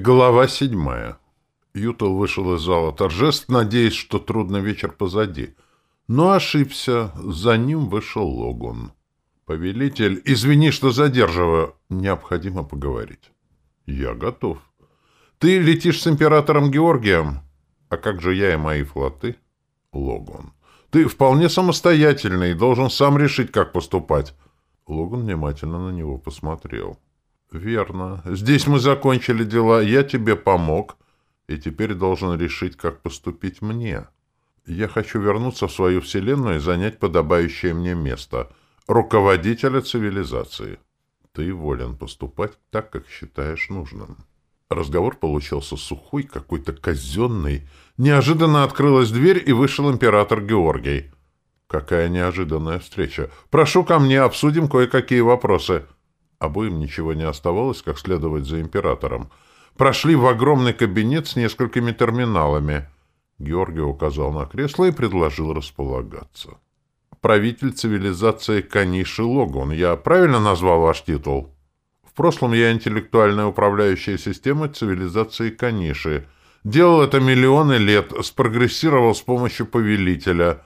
Глава седьмая. Ютал вышел из зала торжеств, надеясь, что трудный вечер позади. Но ошибся. За ним вышел Логун. «Повелитель, извини, что задерживаю. Необходимо поговорить». «Я готов». «Ты летишь с императором Георгием?» «А как же я и мои флоты?» «Логун». «Ты вполне самостоятельный и должен сам решить, как поступать». Логун внимательно на него посмотрел. «Верно. Здесь мы закончили дела, я тебе помог, и теперь должен решить, как поступить мне. Я хочу вернуться в свою вселенную и занять подобающее мне место — руководителя цивилизации. Ты волен поступать так, как считаешь нужным». Разговор получился сухой, какой-то казенный. Неожиданно открылась дверь, и вышел император Георгий. «Какая неожиданная встреча! Прошу ко мне, обсудим кое-какие вопросы». Обоим ничего не оставалось, как следовать за императором. Прошли в огромный кабинет с несколькими терминалами. Георгий указал на кресло и предложил располагаться. «Правитель цивилизации Каниши Логун. Я правильно назвал ваш титул?» «В прошлом я интеллектуальная управляющая система цивилизации Каниши. Делал это миллионы лет, спрогрессировал с помощью повелителя,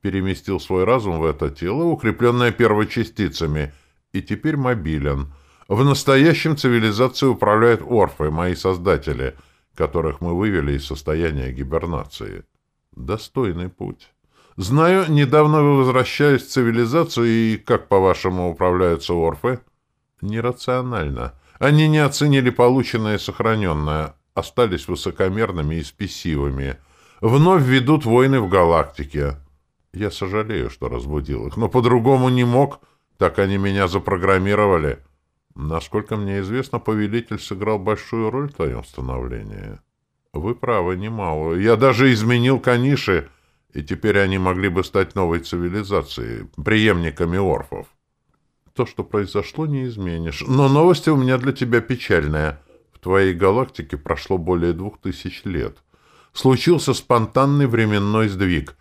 переместил свой разум в это тело, укрепленное первочастицами — и теперь мобилен. В настоящем цивилизацией управляют орфы, мои создатели, которых мы вывели из состояния гибернации. Достойный путь. Знаю, недавно вы возвращались в цивилизацию, и как, по-вашему, управляются орфы? Нерационально. Они не оценили полученное и сохраненное, остались высокомерными и спесивыми. Вновь ведут войны в галактике. Я сожалею, что разбудил их, но по-другому не мог — так они меня запрограммировали. Насколько мне известно, повелитель сыграл большую роль в твоем становлении. Вы правы, немалую. Я даже изменил каниши, и теперь они могли бы стать новой цивилизацией, преемниками орфов. То, что произошло, не изменишь. Но новость у меня для тебя печальная. В твоей галактике прошло более двух тысяч лет. Случился спонтанный временной сдвиг.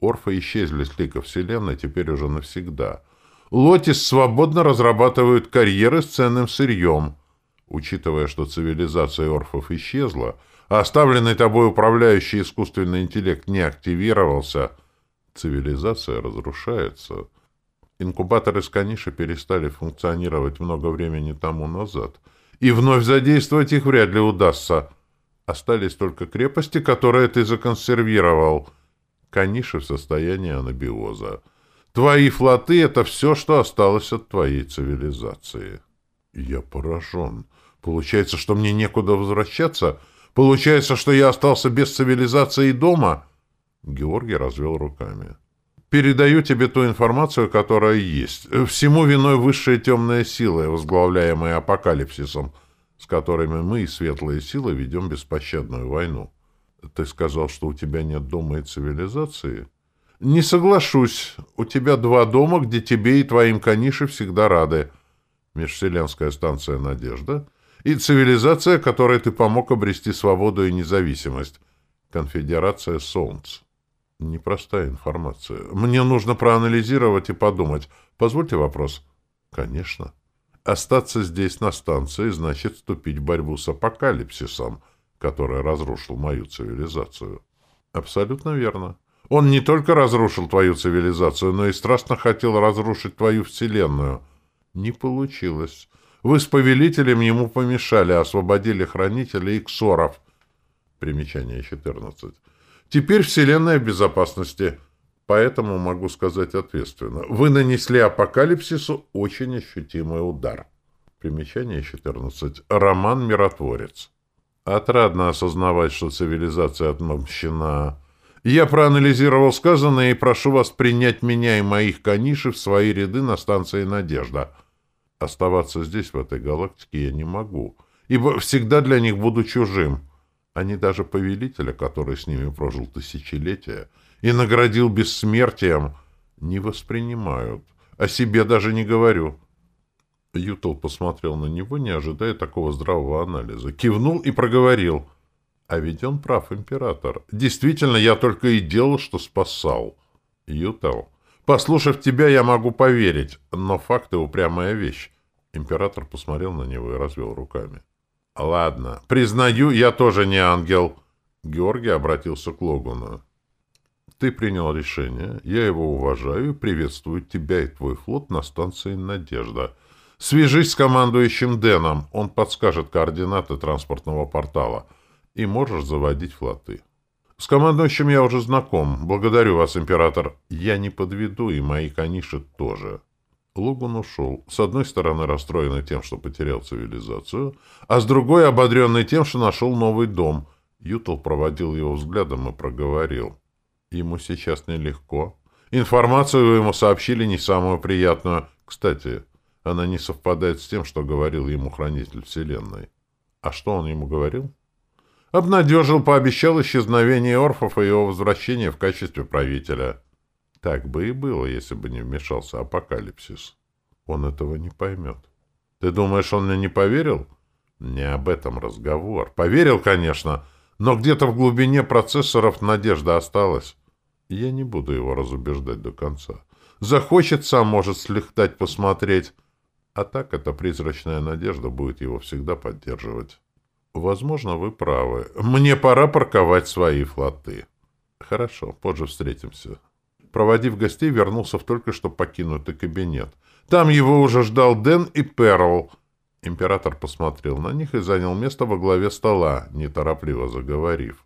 Орфы исчезли с лика Вселенной теперь уже навсегда — Лотис свободно разрабатывают карьеры с ценным сырьем. Учитывая, что цивилизация орфов исчезла, а оставленный тобой управляющий искусственный интеллект не активировался, цивилизация разрушается. Инкубаторы Сканиши перестали функционировать много времени тому назад, и вновь задействовать их вряд ли удастся. Остались только крепости, которые ты законсервировал. Каниши в состоянии анабиоза. Твои флоты — это все, что осталось от твоей цивилизации. Я поражен. Получается, что мне некуда возвращаться? Получается, что я остался без цивилизации дома? Георгий развел руками. Передаю тебе ту информацию, которая есть. Всему виной высшая темная сила, возглавляемая апокалипсисом, с которыми мы и светлые силы ведем беспощадную войну. Ты сказал, что у тебя нет дома и цивилизации? — «Не соглашусь. У тебя два дома, где тебе и твоим каниши всегда рады. Межвселенская станция «Надежда» и цивилизация, которой ты помог обрести свободу и независимость. Конфедерация Солнц. Непростая информация. Мне нужно проанализировать и подумать. Позвольте вопрос. Конечно. Остаться здесь на станции значит вступить в борьбу с апокалипсисом, который разрушил мою цивилизацию. Абсолютно верно. Он не только разрушил твою цивилизацию, но и страстно хотел разрушить твою вселенную. Не получилось. Вы с повелителем ему помешали, освободили хранителей и. Примечание 14. Теперь вселенная в безопасности. Поэтому могу сказать ответственно. Вы нанесли апокалипсису очень ощутимый удар. Примечание 14. Роман «Миротворец». Отрадно осознавать, что цивилизация отмщена я проанализировал сказанное и прошу вас принять меня и моих канишей в свои ряды на станции «Надежда». Оставаться здесь, в этой галактике, я не могу, ибо всегда для них буду чужим. Они даже повелителя, который с ними прожил тысячелетия и наградил бессмертием, не воспринимают. О себе даже не говорю. Ютл посмотрел на него, не ожидая такого здравого анализа. Кивнул и проговорил — а ведь он прав, император. Действительно, я только и делал, что спасал. Ютел, послушав тебя, я могу поверить, но факты — упрямая вещь. Император посмотрел на него и развел руками. Ладно, признаю, я тоже не ангел. Георгий обратился к Логуну. Ты принял решение, я его уважаю и приветствую тебя и твой флот на станции «Надежда». Свяжись с командующим Дэном, он подскажет координаты транспортного портала. И можешь заводить флоты. С командующим я уже знаком. Благодарю вас, император. Я не подведу, и мои каниши тоже. Лугун ушел, с одной стороны расстроенный тем, что потерял цивилизацию, а с другой ободренный тем, что нашел новый дом. Ютл проводил его взглядом и проговорил. Ему сейчас нелегко. Информацию ему сообщили не самую приятную. Кстати, она не совпадает с тем, что говорил ему Хранитель Вселенной. А что он ему говорил? Обнадежил, пообещал исчезновение орфов и его возвращение в качестве правителя. Так бы и было, если бы не вмешался апокалипсис. Он этого не поймет. Ты думаешь, он мне не поверил? Не об этом разговор. Поверил, конечно, но где-то в глубине процессоров надежда осталась. Я не буду его разубеждать до конца. Захочет сам, может слегтать посмотреть. А так эта призрачная надежда будет его всегда поддерживать. Возможно, вы правы. Мне пора парковать свои флоты. Хорошо, позже встретимся. Проводив гостей, вернулся в только что покинутый кабинет. Там его уже ждал Дэн и Перл. Император посмотрел на них и занял место во главе стола, неторопливо заговорив.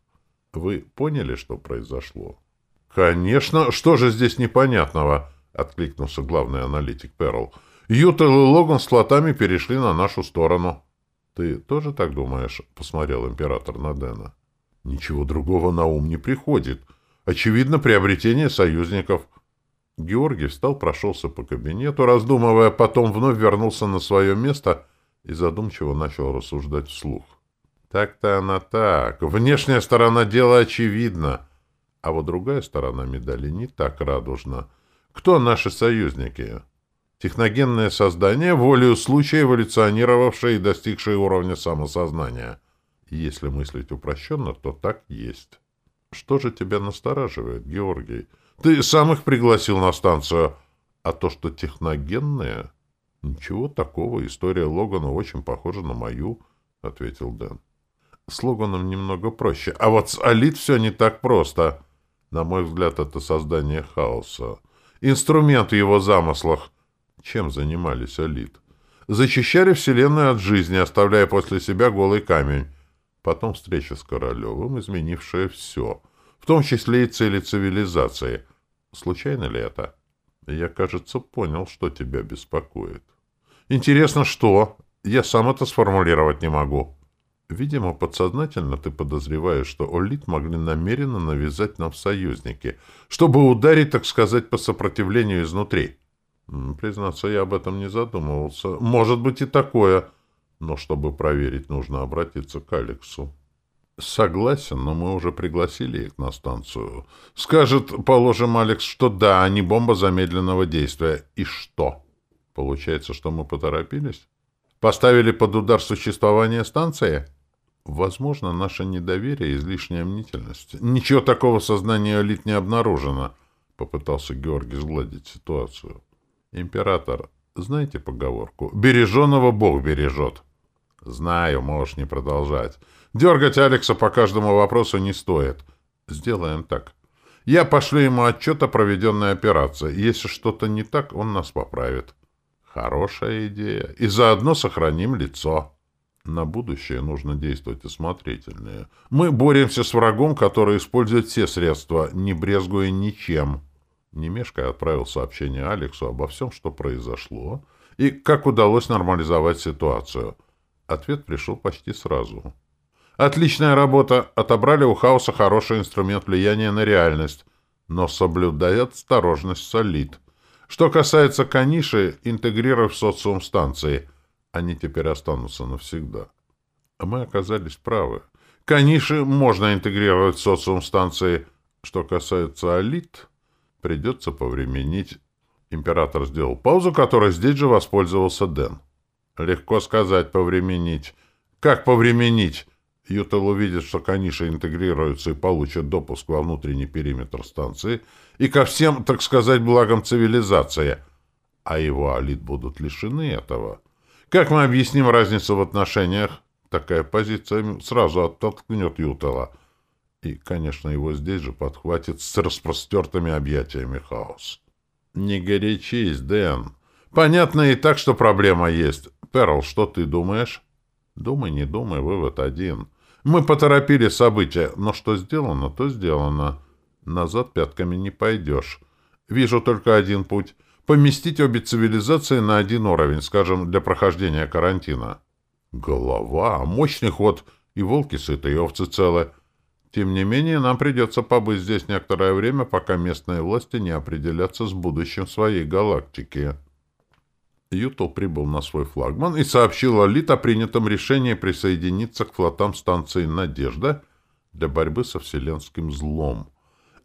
«Вы поняли, что произошло?» «Конечно! Что же здесь непонятного?» — откликнулся главный аналитик Перл. «Ютел и Логан с флотами перешли на нашу сторону». «Ты тоже так думаешь?» — посмотрел император на Дэна. «Ничего другого на ум не приходит. Очевидно, приобретение союзников». Георгий встал, прошелся по кабинету, раздумывая, потом вновь вернулся на свое место и задумчиво начал рассуждать вслух. «Так-то она так. Внешняя сторона дела очевидна». А вот другая сторона медали не так радужна. Кто наши союзники? Техногенное создание, волею случая эволюционировавшее и достигшее уровня самосознания. Если мыслить упрощенно, то так есть. Что же тебя настораживает, Георгий? Ты сам их пригласил на станцию. А то, что техногенное... Ничего такого. История Логана очень похожа на мою, — ответил Дэн. С Логаном немного проще. А вот с Алит все не так просто. На мой взгляд, это создание хаоса. Инструмент в его замыслах. Чем занимались Алит? Зачищали Вселенную от жизни, оставляя после себя голый камень. Потом встреча с Королевым, изменившая все, в том числе и цели цивилизации. Случайно ли это? Я, кажется, понял, что тебя беспокоит. Интересно, что? Я сам это сформулировать не могу. Видимо, подсознательно ты подозреваешь, что Олит могли намеренно навязать нам союзники, чтобы ударить, так сказать, по сопротивлению изнутри. Признаться, я об этом не задумывался. Может быть и такое. Но чтобы проверить, нужно обратиться к Алексу. Согласен, но мы уже пригласили их на станцию. Скажет, положим, Алекс, что да, они бомба замедленного действия. И что? Получается, что мы поторопились? Поставили под удар существование станции? Возможно, наше недоверие излишняя мнительность. Ничего такого в сознании элит не обнаружено, — попытался Георгий сгладить ситуацию. Император, знаете поговорку? Береженого Бог бережет. Знаю, можешь не продолжать. Дергать Алекса по каждому вопросу не стоит. Сделаем так. Я пошлю ему отчет о проведенной операции. Если что-то не так, он нас поправит. Хорошая идея. И заодно сохраним лицо. На будущее нужно действовать осмотрительнее. Мы боремся с врагом, который использует все средства, не брезгуя ничем. Немешко отправил сообщение Алексу обо всем, что произошло, и как удалось нормализовать ситуацию. Ответ пришел почти сразу. «Отличная работа! Отобрали у хаоса хороший инструмент влияния на реальность, но соблюдая осторожность солид. Что касается Каниши, интегрируй в социум станции — они теперь останутся навсегда. А мы оказались правы. Каниши можно интегрировать в социум станции. Что касается Алит, придется повременить. Император сделал паузу, которой здесь же воспользовался Дэн. Легко сказать «повременить». Как повременить? Ютел увидит, что Каниши интегрируются и получат допуск во внутренний периметр станции и ко всем, так сказать, благам цивилизации. А его Алит будут лишены этого. Как мы объясним разницу в отношениях? такая позиция сразу оттолкнет Ютала. И, конечно, его здесь же подхватит с распростертыми объятиями хаос. «Не горячись, Дэн. Понятно и так, что проблема есть. Перл, что ты думаешь?» «Думай, не думай, вывод один. Мы поторопили события, но что сделано, то сделано. Назад пятками не пойдешь. Вижу только один путь — поместить обе цивилизации на один уровень, скажем, для прохождения карантина». «Голова, мощный ход, и волки сыты, и овцы целы». Тем не менее, нам придется побыть здесь некоторое время, пока местные власти не определятся с будущим своей галактики. Ютл прибыл на свой флагман и сообщил Алит о принятом решении присоединиться к флотам станции «Надежда» для борьбы со вселенским злом.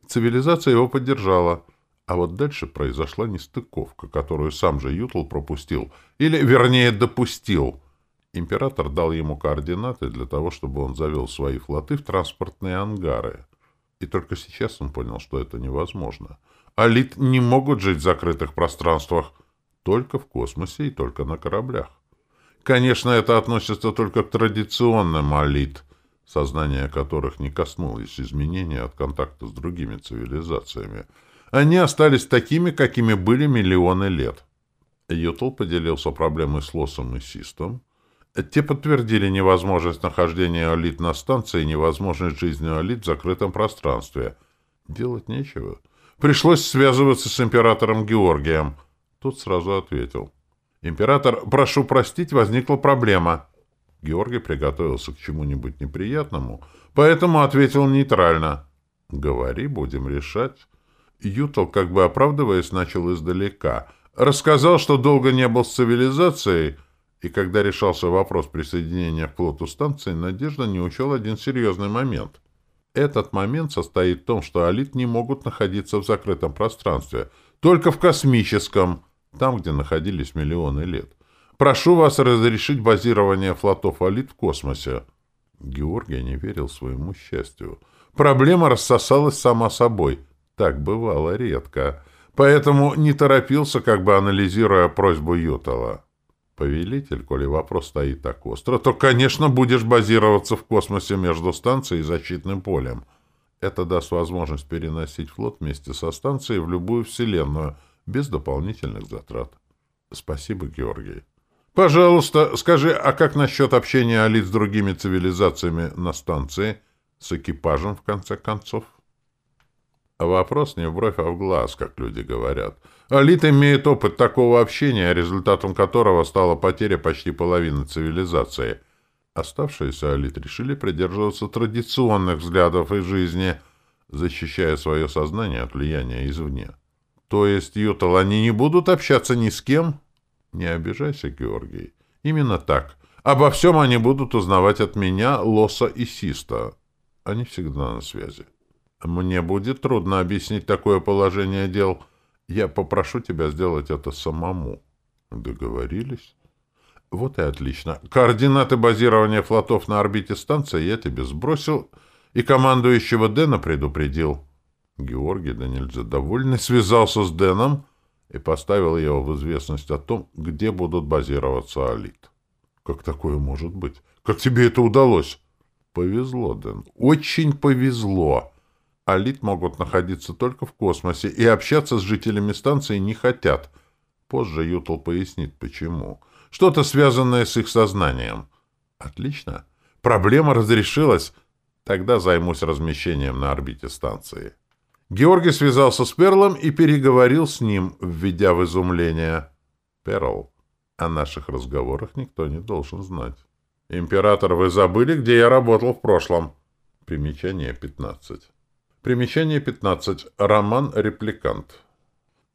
Цивилизация его поддержала, а вот дальше произошла нестыковка, которую сам же Ютл пропустил, или, вернее, допустил — Император дал ему координаты для того, чтобы он завел свои флоты в транспортные ангары. И только сейчас он понял, что это невозможно. Алит не могут жить в закрытых пространствах, только в космосе и только на кораблях. Конечно, это относится только к традиционным алит, сознание которых не коснулось изменения от контакта с другими цивилизациями. Они остались такими, какими были миллионы лет. Ютл поделился проблемой с Лосом и Систом, те подтвердили невозможность нахождения Олит на станции и невозможность жизни Олит в закрытом пространстве. Делать нечего. Пришлось связываться с императором Георгием. Тот сразу ответил. «Император, прошу простить, возникла проблема». Георгий приготовился к чему-нибудь неприятному, поэтому ответил нейтрально. «Говори, будем решать». Ютал, как бы оправдываясь, начал издалека. Рассказал, что долго не был с цивилизацией, и когда решался вопрос присоединения к флоту станции, Надежда не учел один серьезный момент. Этот момент состоит в том, что Алит не могут находиться в закрытом пространстве, только в космическом, там, где находились миллионы лет. Прошу вас разрешить базирование флотов Алит в космосе. Георгий не верил своему счастью. Проблема рассосалась сама собой. Так бывало редко. Поэтому не торопился, как бы анализируя просьбу Ютала. Повелитель, коли вопрос стоит так остро, то, конечно, будешь базироваться в космосе между станцией и защитным полем. Это даст возможность переносить флот вместе со станцией в любую вселенную, без дополнительных затрат. Спасибо, Георгий. Пожалуйста, скажи, а как насчет общения Алит с другими цивилизациями на станции? С экипажем, в конце концов? Вопрос не в бровь, а в глаз, как люди говорят. Алит имеет опыт такого общения, результатом которого стала потеря почти половины цивилизации. Оставшиеся Алит решили придерживаться традиционных взглядов и жизни, защищая свое сознание от влияния извне. То есть, Ютал, они не будут общаться ни с кем? Не обижайся, Георгий. Именно так. Обо всем они будут узнавать от меня, Лоса и Систа. Они всегда на связи. Мне будет трудно объяснить такое положение дел. Я попрошу тебя сделать это самому. Договорились? Вот и отлично. Координаты базирования флотов на орбите станции я тебе сбросил и командующего Дэна предупредил. Георгий, да нельзя довольный, связался с Дэном и поставил его в известность о том, где будут базироваться Алит. Как такое может быть? Как тебе это удалось? Повезло, Дэн. Очень повезло. Алит могут находиться только в космосе и общаться с жителями станции не хотят. Позже Ютл пояснит, почему. Что-то связанное с их сознанием. Отлично. Проблема разрешилась. Тогда займусь размещением на орбите станции. Георгий связался с Перлом и переговорил с ним, введя в изумление. «Перл, о наших разговорах никто не должен знать. Император, вы забыли, где я работал в прошлом?» Примечание 15. Примечание 15. Роман-репликант.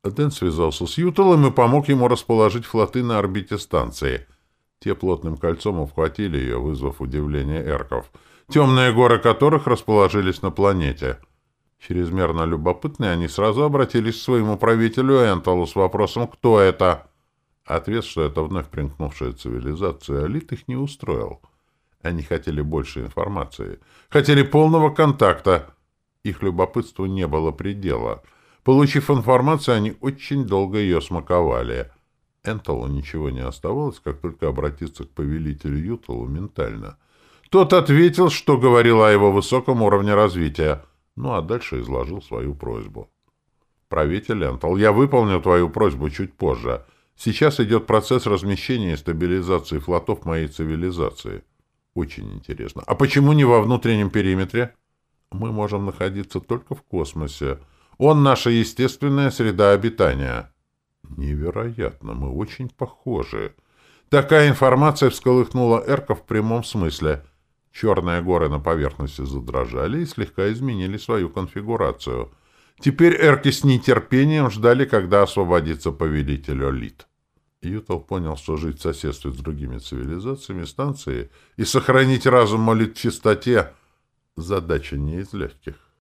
Дэн связался с Ютелом и помог ему расположить флоты на орбите станции. Те плотным кольцом обхватили ее, вызвав удивление эрков, темные горы которых расположились на планете. Чрезмерно любопытные, они сразу обратились к своему правителю Энталу с вопросом «Кто это?». Ответ, что это вновь примкнувшая цивилизация Алит, их не устроил. Они хотели больше информации, хотели полного контакта, их любопытству не было предела. Получив информацию, они очень долго ее смаковали. Энтолу ничего не оставалось, как только обратиться к повелителю Юталу ментально. Тот ответил, что говорил о его высоком уровне развития, ну а дальше изложил свою просьбу. «Правитель Энтол, я выполню твою просьбу чуть позже. Сейчас идет процесс размещения и стабилизации флотов моей цивилизации. Очень интересно. А почему не во внутреннем периметре? Мы можем находиться только в космосе. Он наша естественная среда обитания». Невероятно, мы очень похожи. Такая информация всколыхнула Эрка в прямом смысле. Черные горы на поверхности задрожали и слегка изменили свою конфигурацию. Теперь Эрки с нетерпением ждали, когда освободится повелитель Олит. Ютал понял, что жить в соседстве с другими цивилизациями станции и сохранить разум Олит в чистоте — задача не из легких.